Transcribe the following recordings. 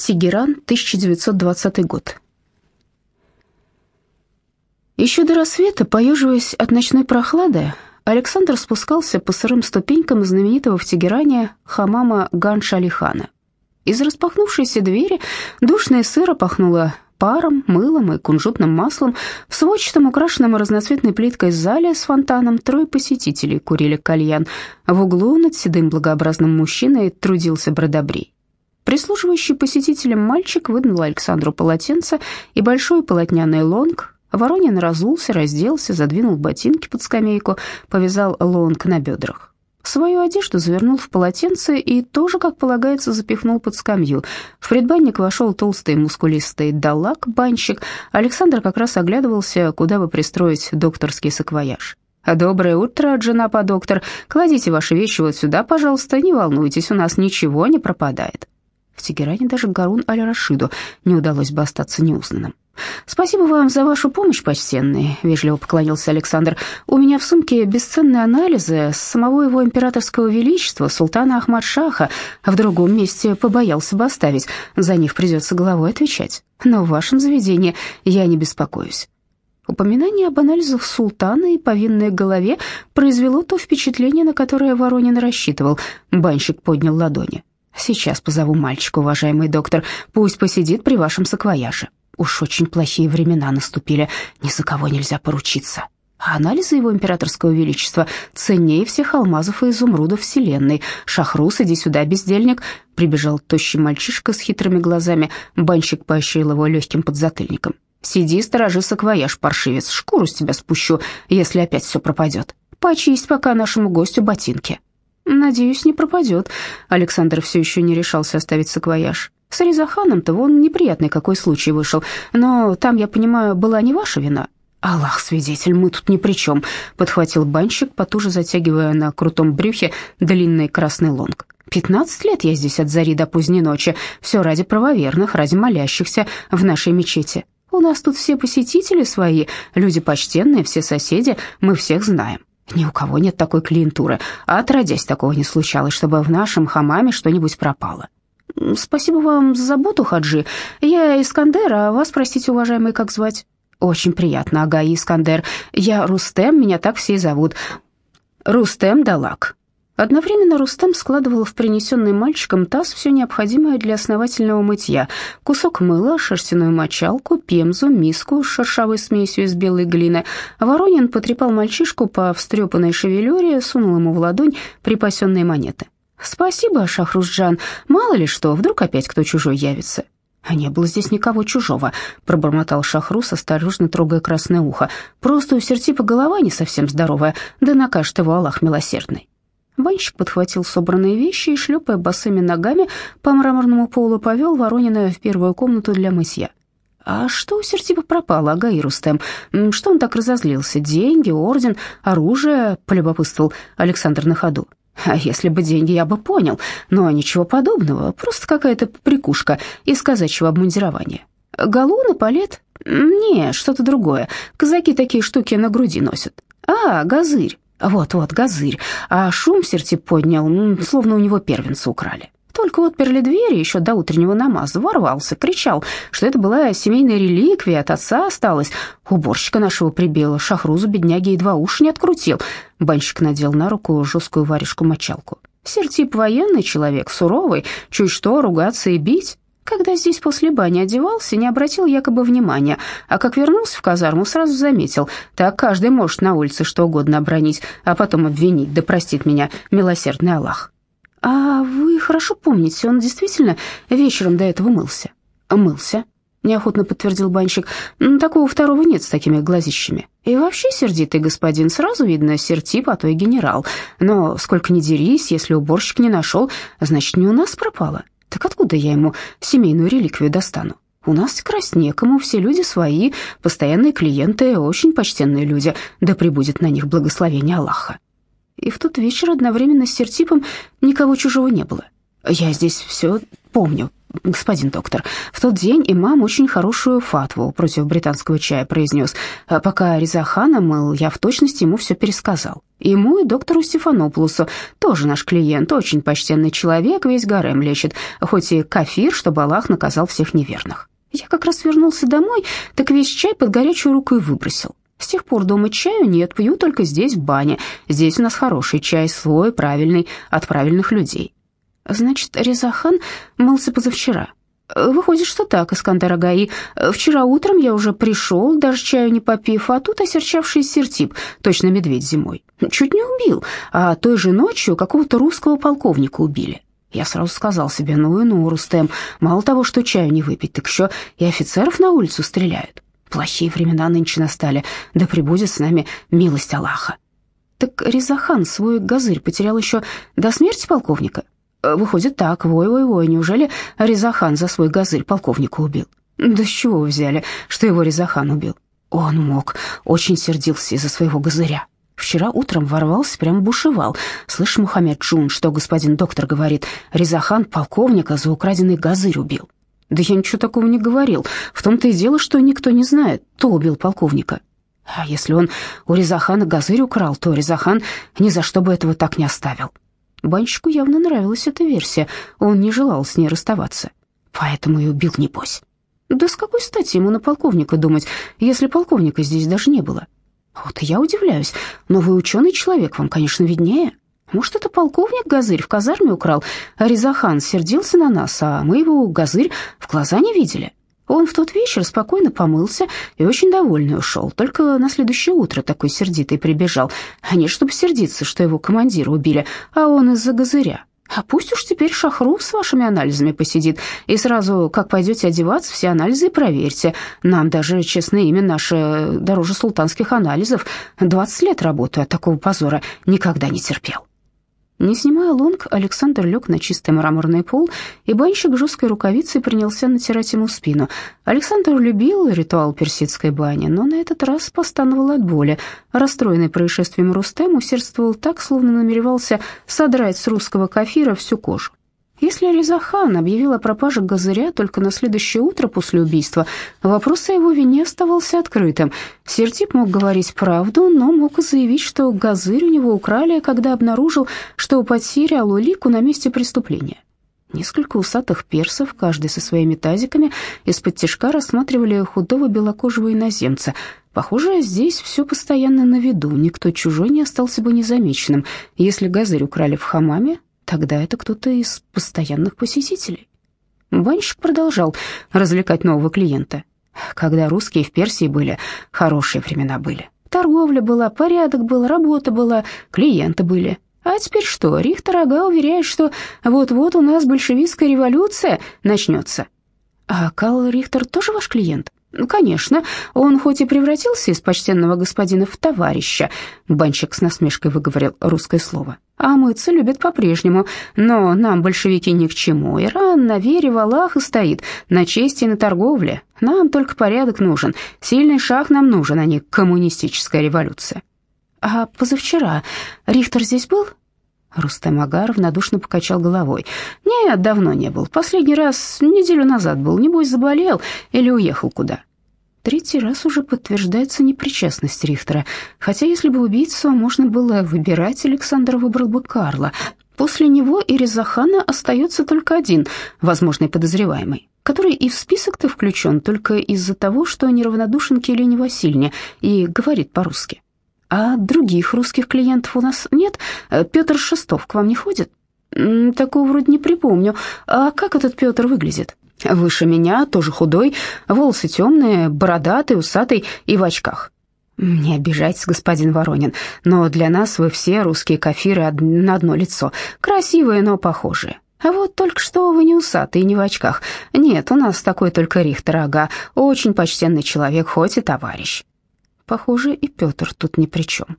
Тегеран, 1920 год. Еще до рассвета, поеживаясь от ночной прохлады, Александр спускался по сырым ступенькам знаменитого в Тегеране хамама Ган-Шалихана. Из распахнувшейся двери душное сыро пахнуло паром, мылом и кунжутным маслом. В сводчатом, украшенном разноцветной плиткой зале с фонтаном трое посетителей курили кальян. В углу над седым благообразным мужчиной трудился бродобрей. Прислуживающий посетителям мальчик выдал Александру полотенце и большой полотняный лонг. Воронин разулся, разделся, задвинул ботинки под скамейку, повязал лонг на бедрах. Свою одежду завернул в полотенце и тоже, как полагается, запихнул под скамью. В предбанник вошел толстый мускулистый далак-банщик. Александр как раз оглядывался, куда бы пристроить докторский саквояж. «Доброе утро, Джанапа доктор. Кладите ваши вещи вот сюда, пожалуйста. Не волнуйтесь, у нас ничего не пропадает». В Тегеране даже Гарун аль-Рашиду не удалось бы остаться неузнанным. «Спасибо вам за вашу помощь, почтенный», — вежливо поклонился Александр. «У меня в сумке бесценные анализы самого его императорского величества, султана Ахмад-Шаха, в другом месте побоялся бы оставить, за них придется головой отвечать. Но в вашем заведении я не беспокоюсь». Упоминание об анализах султана и повинной голове произвело то впечатление, на которое Воронин рассчитывал. Банщик поднял ладони. «Сейчас позову мальчика, уважаемый доктор, пусть посидит при вашем саквояже». Уж очень плохие времена наступили, ни за кого нельзя поручиться. А анализы его императорского величества ценнее всех алмазов и изумрудов вселенной. Шахрус, иди сюда, бездельник!» Прибежал тощий мальчишка с хитрыми глазами. Банщик поощрил его легким подзатыльником. «Сиди, сторожи саквояж, паршивец, шкуру с тебя спущу, если опять все пропадет. Почисть пока нашему гостю ботинки». «Надеюсь, не пропадет». Александр все еще не решался оставить саквояж. С Резаханом-то вон неприятный какой случай вышел, но там, я понимаю, была не ваша вина». «Аллах, свидетель, мы тут ни при чем», — подхватил банщик, потуже затягивая на крутом брюхе длинный красный лонг. «Пятнадцать лет я здесь от зари до поздней ночи, все ради правоверных, ради молящихся в нашей мечети. У нас тут все посетители свои, люди почтенные, все соседи, мы всех знаем. Ни у кого нет такой клиентуры, а отродясь такого не случалось, чтобы в нашем хамаме что-нибудь пропало. «Спасибо вам за заботу, Хаджи. Я Искандер, а вас, простите, уважаемый, как звать?» «Очень приятно, Ага Искандер. Я Рустем, меня так все и зовут. Рустем Далак». Одновременно Рустем складывал в принесенный мальчиком таз все необходимое для основательного мытья. Кусок мыла, шерстяную мочалку, пемзу, миску с шершавой смесью из белой глины. Воронин потрепал мальчишку по встрепанной шевелюре, сунул ему в ладонь припасенные монеты. «Спасибо, Шахрузджан. Мало ли что, вдруг опять кто чужой явится». «А не было здесь никого чужого», — пробормотал Шахрус, осторожно трогая красное ухо. «Просто у Сертипа голова не совсем здоровая, да накажет его Аллах милосердный». Банщик подхватил собранные вещи и, шлепая босыми ногами по мраморному полу, повел Воронина в первую комнату для мытья. «А что у Сертипа пропало, Агаи Рустем? Что он так разозлился? Деньги, орден, оружие?» — полюбопытствовал Александр на ходу. А если бы деньги, я бы понял, но ничего подобного, просто какая-то прикушка из казачьего обмундирования. Галуна, палет? Не, что-то другое. Казаки такие штуки на груди носят. А, газырь. Вот-вот, газырь. А шум сердце поднял, словно у него первенца украли. Только отперли двери, еще до утреннего намаза ворвался, кричал, что это была семейная реликвия, от отца осталась. Уборщика нашего прибило, шахрузу бедняги едва уши не открутил. Банщик надел на руку жесткую варежку-мочалку. Сертип военный человек, суровый, чуть что ругаться и бить. Когда здесь после бани одевался, не обратил якобы внимания, а как вернулся в казарму, сразу заметил, так каждый может на улице что угодно обронить, а потом обвинить, да простит меня милосердный Аллах. «А вы хорошо помните, он действительно вечером до этого мылся?» «Мылся», — неохотно подтвердил банщик. «Такого второго нет с такими глазищами. И вообще сердитый господин, сразу видно, сертип, а то и генерал. Но сколько ни дерись, если уборщик не нашел, значит, не у нас пропало. Так откуда я ему семейную реликвию достану? У нас красть некому, все люди свои, постоянные клиенты, очень почтенные люди, да пребудет на них благословение Аллаха» и в тот вечер одновременно с Сертипом никого чужого не было. Я здесь все помню, господин доктор, в тот день имам очень хорошую фатву против британского чая произнес. А пока Резахана мыл, я в точности ему все пересказал. Ему и доктору Стефанополусу, тоже наш клиент, очень почтенный человек, весь гарем лечит, хоть и кафир, чтобы Аллах наказал всех неверных. Я как раз вернулся домой, так весь чай под горячую руку и выбросил. С тех пор дома чаю нет, пью только здесь, в бане. Здесь у нас хороший чай, свой, правильный, от правильных людей. Значит, Резахан мылся позавчера. Выходит, что так, Искандер Агаи. Вчера утром я уже пришел, даже чаю не попив, а тут осерчавший сертип, точно медведь зимой. Чуть не убил, а той же ночью какого-то русского полковника убили. Я сразу сказал себе, ну и ну, Рустем, мало того, что чаю не выпить, так еще и офицеров на улицу стреляют. Плохие времена нынче настали, да пребудет с нами милость Аллаха. Так Резахан свой газырь потерял еще до смерти полковника? Выходит так, вой-вой-вой, неужели Резахан за свой газырь полковника убил? Да с чего вы взяли, что его Резахан убил? Он мог, очень сердился из-за своего газыря. Вчера утром ворвался, прямо бушевал. Слышь, Мухаммед Джун, что господин доктор говорит, Резахан полковника за украденный газырь убил. Да я ничего такого не говорил. В том-то и дело, что никто не знает, кто убил полковника. А если он у Резахана газырь украл, то Резахан ни за что бы этого так не оставил. Банщику явно нравилась эта версия, он не желал с ней расставаться. Поэтому и убил, небось. Да с какой стати ему на полковника думать, если полковника здесь даже не было? Вот я удивляюсь, но вы ученый человек, вам, конечно, виднее. Может, это полковник Газырь в казарме украл, а Резахан сердился на нас, а мы его, Газырь, в глаза не видели. Он в тот вечер спокойно помылся и очень довольный ушел. Только на следующее утро такой сердитый прибежал. А не чтобы сердиться, что его командира убили, а он из-за Газыря. А пусть уж теперь Шахру с вашими анализами посидит, и сразу, как пойдете одеваться, все анализы проверьте. Нам даже, честное имя, наше дороже султанских анализов. Двадцать лет работаю, а такого позора никогда не терпел. Не снимая лонг, Александр лег на чистый мраморный пол, и банщик жесткой рукавицей принялся натирать ему спину. Александр любил ритуал персидской бани, но на этот раз постановал от боли. Расстроенный происшествием Рустем усердствовал так, словно намеревался содрать с русского кафира всю кожу. Если Резахан объявил о пропаже Газыря только на следующее утро после убийства, вопрос о его вине оставался открытым. Сертип мог говорить правду, но мог и заявить, что Газырь у него украли, когда обнаружил, что потерял улику на месте преступления. Несколько усатых персов, каждый со своими тазиками, из-под тяжка рассматривали худого белокожего иноземца. Похоже, здесь все постоянно на виду, никто чужой не остался бы незамеченным. Если Газырь украли в хамаме, Тогда это кто-то из постоянных посетителей. Банщик продолжал развлекать нового клиента. Когда русские в Персии были, хорошие времена были. Торговля была, порядок был, работа была, клиенты были. А теперь что? Рихтер Ага уверяет, что вот-вот у нас большевистская революция начнется. А Карл Рихтер тоже ваш клиент? Ну, конечно, он хоть и превратился из почтенного господина в товарища, банщик с насмешкой выговорил русское слово, а мыться любит по-прежнему, но нам большевики ни к чему. Иран на вере в Аллаха стоит, на чести и на торговле. Нам только порядок нужен, сильный шаг нам нужен, а не коммунистическая революция. А позавчера Рихтер здесь был? Рустем Агар равнодушно покачал головой. «Нет, давно не был. Последний раз неделю назад был. Небось, заболел или уехал куда». Третий раз уже подтверждается непричастность Рихтера. Хотя, если бы убийцу можно было выбирать, Александр выбрал бы Карла. После него и Резахана остается только один возможный подозреваемый, который и в список-то включен только из-за того, что неравнодушен к Елене Васильевне и говорит по-русски. А других русских клиентов у нас нет? Э, Петр Шестов к вам не ходит? Такого вроде не припомню. А как этот Петр выглядит? Выше меня, тоже худой, волосы темные, бородатый, усатый и в очках. Не обижайтесь, господин Воронин, но для нас вы все русские кафиры на одно лицо. Красивые, но похожие. А вот только что вы не усатый и не в очках. Нет, у нас такой только Рихтер, ага. Очень почтенный человек, хоть и товарищ. Похоже, и Петр тут ни при чем.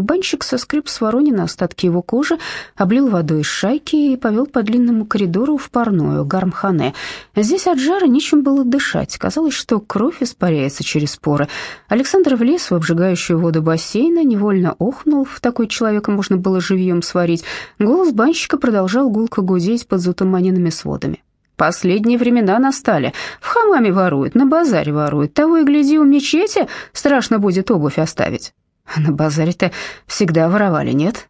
Банщик соскреб с Воронина остатки его кожи, облил водой из шайки и повел по длинному коридору в парную, гармхане. Здесь от жара нечем было дышать. Казалось, что кровь испаряется через поры. Александр влез в обжигающую воду бассейна, невольно охнул. В такой человека можно было живьем сварить. Голос банщика продолжал гулко гудеть под затуманенными сводами. Последние времена настали. В хамаме воруют, на базаре воруют. Того и гляди, у мечети страшно будет обувь оставить. На базаре-то всегда воровали, нет?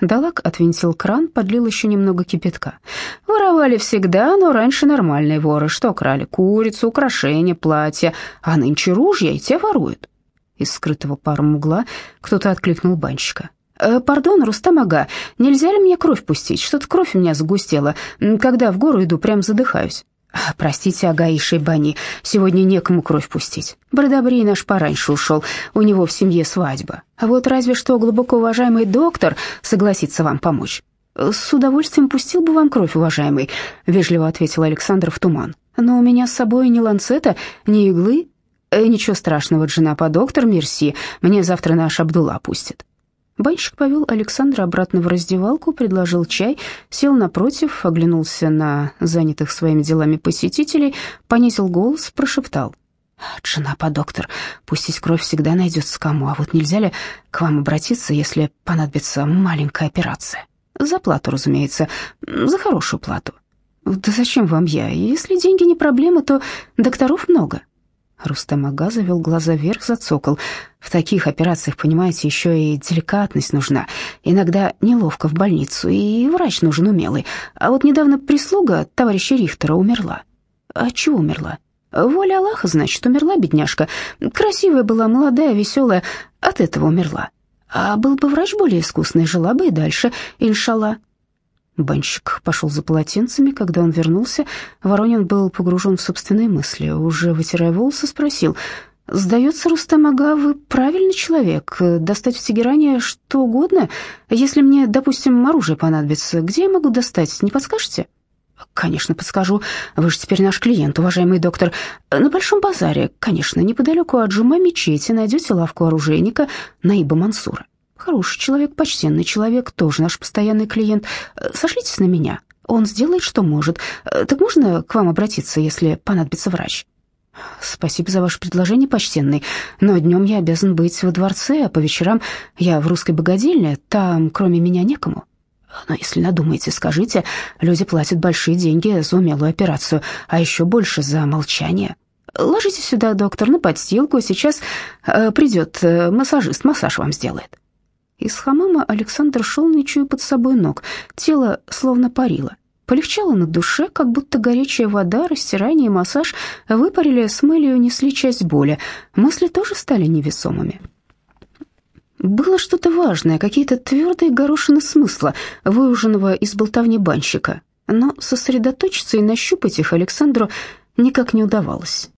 Далак отвинтил кран, подлил еще немного кипятка. Воровали всегда, но раньше нормальные воры. Что крали? Курицу, украшения, платья. А нынче ружья и те воруют. Из скрытого паром угла кто-то откликнул банщика. «Э, «Пардон, Рустам Ага, нельзя ли мне кровь пустить? Что-то кровь у меня загустела. Когда в гору иду, прям задыхаюсь». «Простите, Ага и Шейбани, сегодня некому кровь пустить. Бродобрей наш пораньше ушел, у него в семье свадьба. А вот разве что глубоко уважаемый доктор согласится вам помочь». «С удовольствием пустил бы вам кровь, уважаемый», — вежливо ответил Александр в туман. «Но у меня с собой ни ланцета, ни иглы». Э, «Ничего страшного, жена по доктор, мерси, мне завтра наш Абдулла пустит». Банщик повел Александра обратно в раздевалку, предложил чай, сел напротив, оглянулся на занятых своими делами посетителей, понизил голос, прошептал. «Жена по доктор, пустить кровь всегда найдется кому, а вот нельзя ли к вам обратиться, если понадобится маленькая операция? За плату, разумеется, за хорошую плату. Да зачем вам я? Если деньги не проблема, то докторов много». Рустам Ага завел глаза вверх, зацокал. В таких операциях, понимаете, еще и деликатность нужна. Иногда неловко в больницу, и врач нужен умелый. А вот недавно прислуга товарища Рихтера умерла. А чего умерла? Воля Аллаха, значит, умерла бедняжка. Красивая была, молодая, веселая, от этого умерла. А был бы врач более искусный, жила бы и дальше, иншалла. Банщик пошел за полотенцами. Когда он вернулся, Воронин был погружен в собственные мысли. Уже вытирая волосы, спросил, «Сдается, Рустам Ага, вы правильный человек. Достать в Тегеране что угодно. Если мне, допустим, оружие понадобится, где я могу достать, не подскажете?» «Конечно, подскажу. Вы же теперь наш клиент, уважаемый доктор. На Большом базаре, конечно, неподалеку от Джума мечети найдете лавку оружейника Наиба Мансура. Хороший человек, почтенный человек, тоже наш постоянный клиент. Э, сошлитесь на меня. Он сделает, что может. Э, так можно к вам обратиться, если понадобится врач? Спасибо за ваше предложение, почтенный, но днем я обязан быть во дворце, а по вечерам я в русской богадельне, там кроме меня некому. Но если надумаете, скажите, люди платят большие деньги за умелую операцию, а еще больше за молчание. Ложитесь сюда, доктор, на подстилку, сейчас э, придет массажист, массаж вам сделает. Из хамама Александр шел, не чуя под собой ног. Тело словно парило. Полегчало на душе, как будто горячая вода, растирание и массаж выпарили, смыли и унесли часть боли. Мысли тоже стали невесомыми. Было что-то важное, какие-то твердые горошины смысла, выуженного из болтовни банщика. Но сосредоточиться и нащупать их Александру никак не удавалось.